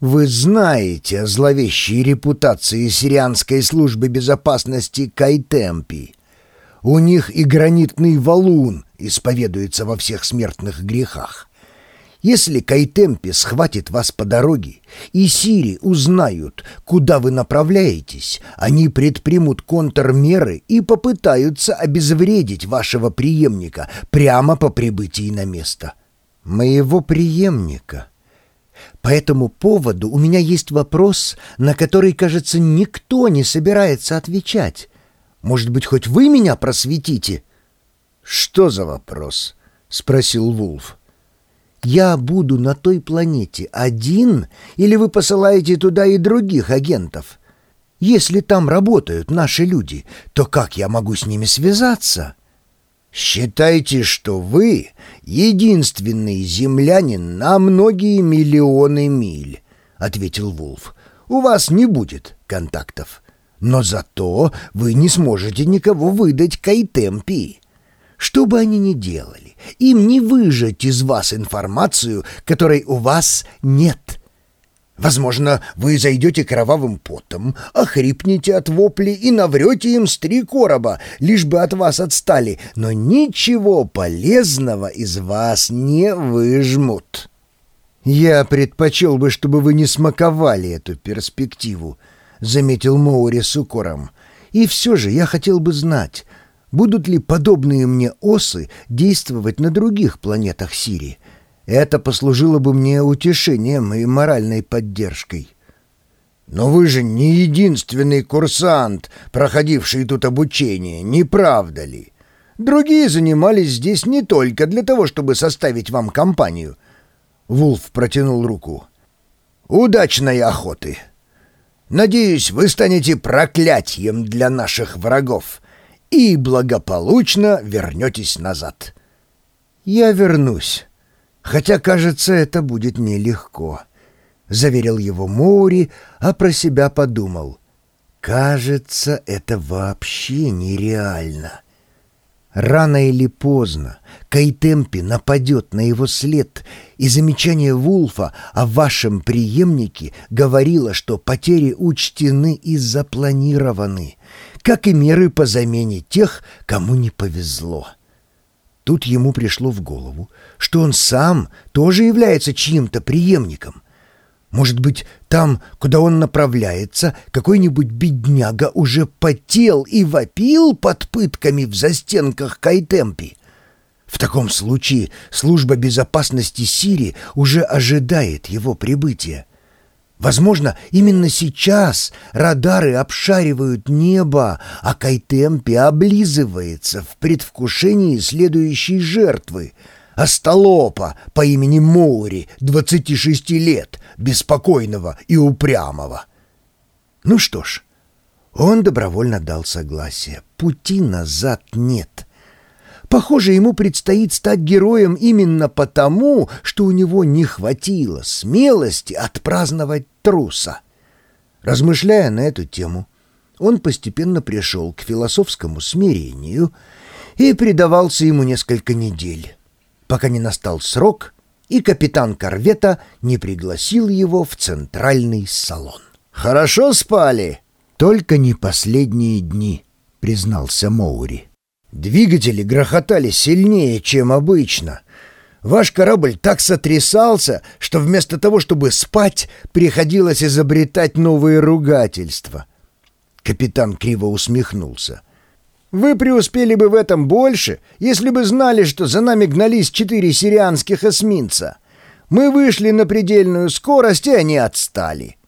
Вы знаете о зловещей репутации сирианской службы безопасности Кайтемпи. У них и гранитный валун исповедуется во всех смертных грехах. Если Кайтемпи схватит вас по дороге, и Сири узнают, куда вы направляетесь, они предпримут контрмеры и попытаются обезвредить вашего преемника прямо по прибытии на место. Моего преемника — по этому поводу у меня есть вопрос, на который, кажется, никто не собирается отвечать. Может быть, хоть вы меня просветите?» «Что за вопрос?» — спросил Вулф. «Я буду на той планете один, или вы посылаете туда и других агентов? Если там работают наши люди, то как я могу с ними связаться?» «Считайте, что вы единственный землянин на многие миллионы миль», — ответил Вулф. «У вас не будет контактов, но зато вы не сможете никого выдать Кайтемпи. Что бы они ни делали, им не выжать из вас информацию, которой у вас нет». Возможно, вы зайдете кровавым потом, охрипнете от вопли и наврете им с три короба, лишь бы от вас отстали, но ничего полезного из вас не выжмут. «Я предпочел бы, чтобы вы не смаковали эту перспективу», — заметил Моури с укором. «И все же я хотел бы знать, будут ли подобные мне осы действовать на других планетах Сирии, это послужило бы мне утешением и моральной поддержкой. Но вы же не единственный курсант, проходивший тут обучение, не правда ли? Другие занимались здесь не только для того, чтобы составить вам компанию. Вулф протянул руку. Удачной охоты! Надеюсь, вы станете проклятием для наших врагов и благополучно вернетесь назад. Я вернусь. Хотя, кажется, это будет нелегко. Заверил его Моури, а про себя подумал. Кажется, это вообще нереально. Рано или поздно Кайтемпи нападет на его след, и замечание Вулфа о вашем преемнике говорило, что потери учтены и запланированы, как и меры по замене тех, кому не повезло. Тут ему пришло в голову, что он сам тоже является чьим-то преемником. Может быть, там, куда он направляется, какой-нибудь бедняга уже потел и вопил под пытками в застенках Кайтемпи. В таком случае служба безопасности Сирии уже ожидает его прибытия. Возможно, именно сейчас радары обшаривают небо, а Кайтемпи облизывается в предвкушении следующей жертвы — Остолопа по имени Моури, 26 лет, беспокойного и упрямого. Ну что ж, он добровольно дал согласие. Пути назад нет. Похоже, ему предстоит стать героем именно потому, что у него не хватило смелости отпраздновать труса. Размышляя на эту тему, он постепенно пришел к философскому смирению и предавался ему несколько недель, пока не настал срок, и капитан корвета не пригласил его в центральный салон. «Хорошо спали?» «Только не последние дни», — признался Моури. Двигатели грохотали сильнее, чем обычно. Ваш корабль так сотрясался, что вместо того, чтобы спать, приходилось изобретать новые ругательства. Капитан криво усмехнулся. «Вы преуспели бы в этом больше, если бы знали, что за нами гнались четыре сирианских эсминца. Мы вышли на предельную скорость, и они отстали».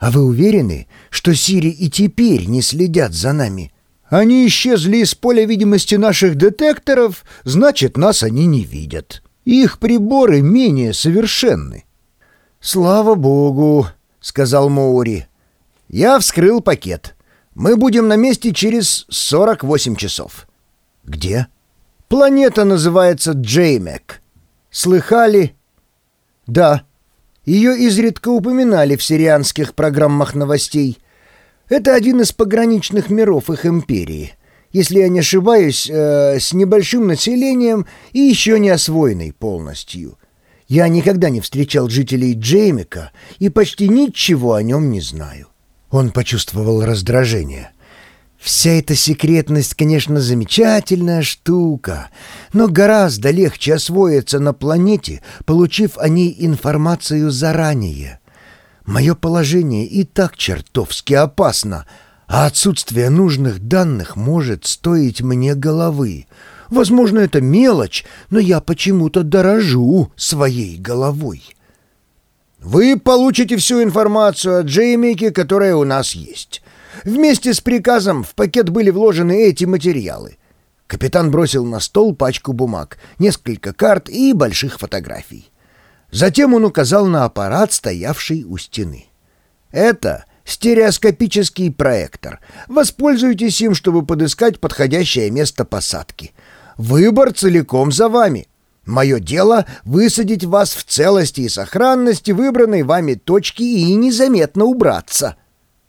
«А вы уверены, что Сири и теперь не следят за нами?» Они исчезли из поля видимости наших детекторов, значит, нас они не видят. Их приборы менее совершенны. «Слава богу», — сказал Моури. «Я вскрыл пакет. Мы будем на месте через 48 часов». «Где?» «Планета называется Джеймек. Слыхали?» «Да. Ее изредка упоминали в сирианских программах новостей». Это один из пограничных миров их империи. Если я не ошибаюсь, э, с небольшим населением и еще не освоенный полностью. Я никогда не встречал жителей Джеймика и почти ничего о нем не знаю». Он почувствовал раздражение. Вся эта секретность, конечно, замечательная штука, но гораздо легче освоиться на планете, получив о ней информацию заранее. Мое положение и так чертовски опасно, а отсутствие нужных данных может стоить мне головы. Возможно, это мелочь, но я почему-то дорожу своей головой. Вы получите всю информацию о Джеймике, которая у нас есть. Вместе с приказом в пакет были вложены эти материалы. Капитан бросил на стол пачку бумаг, несколько карт и больших фотографий. Затем он указал на аппарат, стоявший у стены. «Это стереоскопический проектор. Воспользуйтесь им, чтобы подыскать подходящее место посадки. Выбор целиком за вами. Мое дело — высадить вас в целости и сохранности выбранной вами точки и незаметно убраться».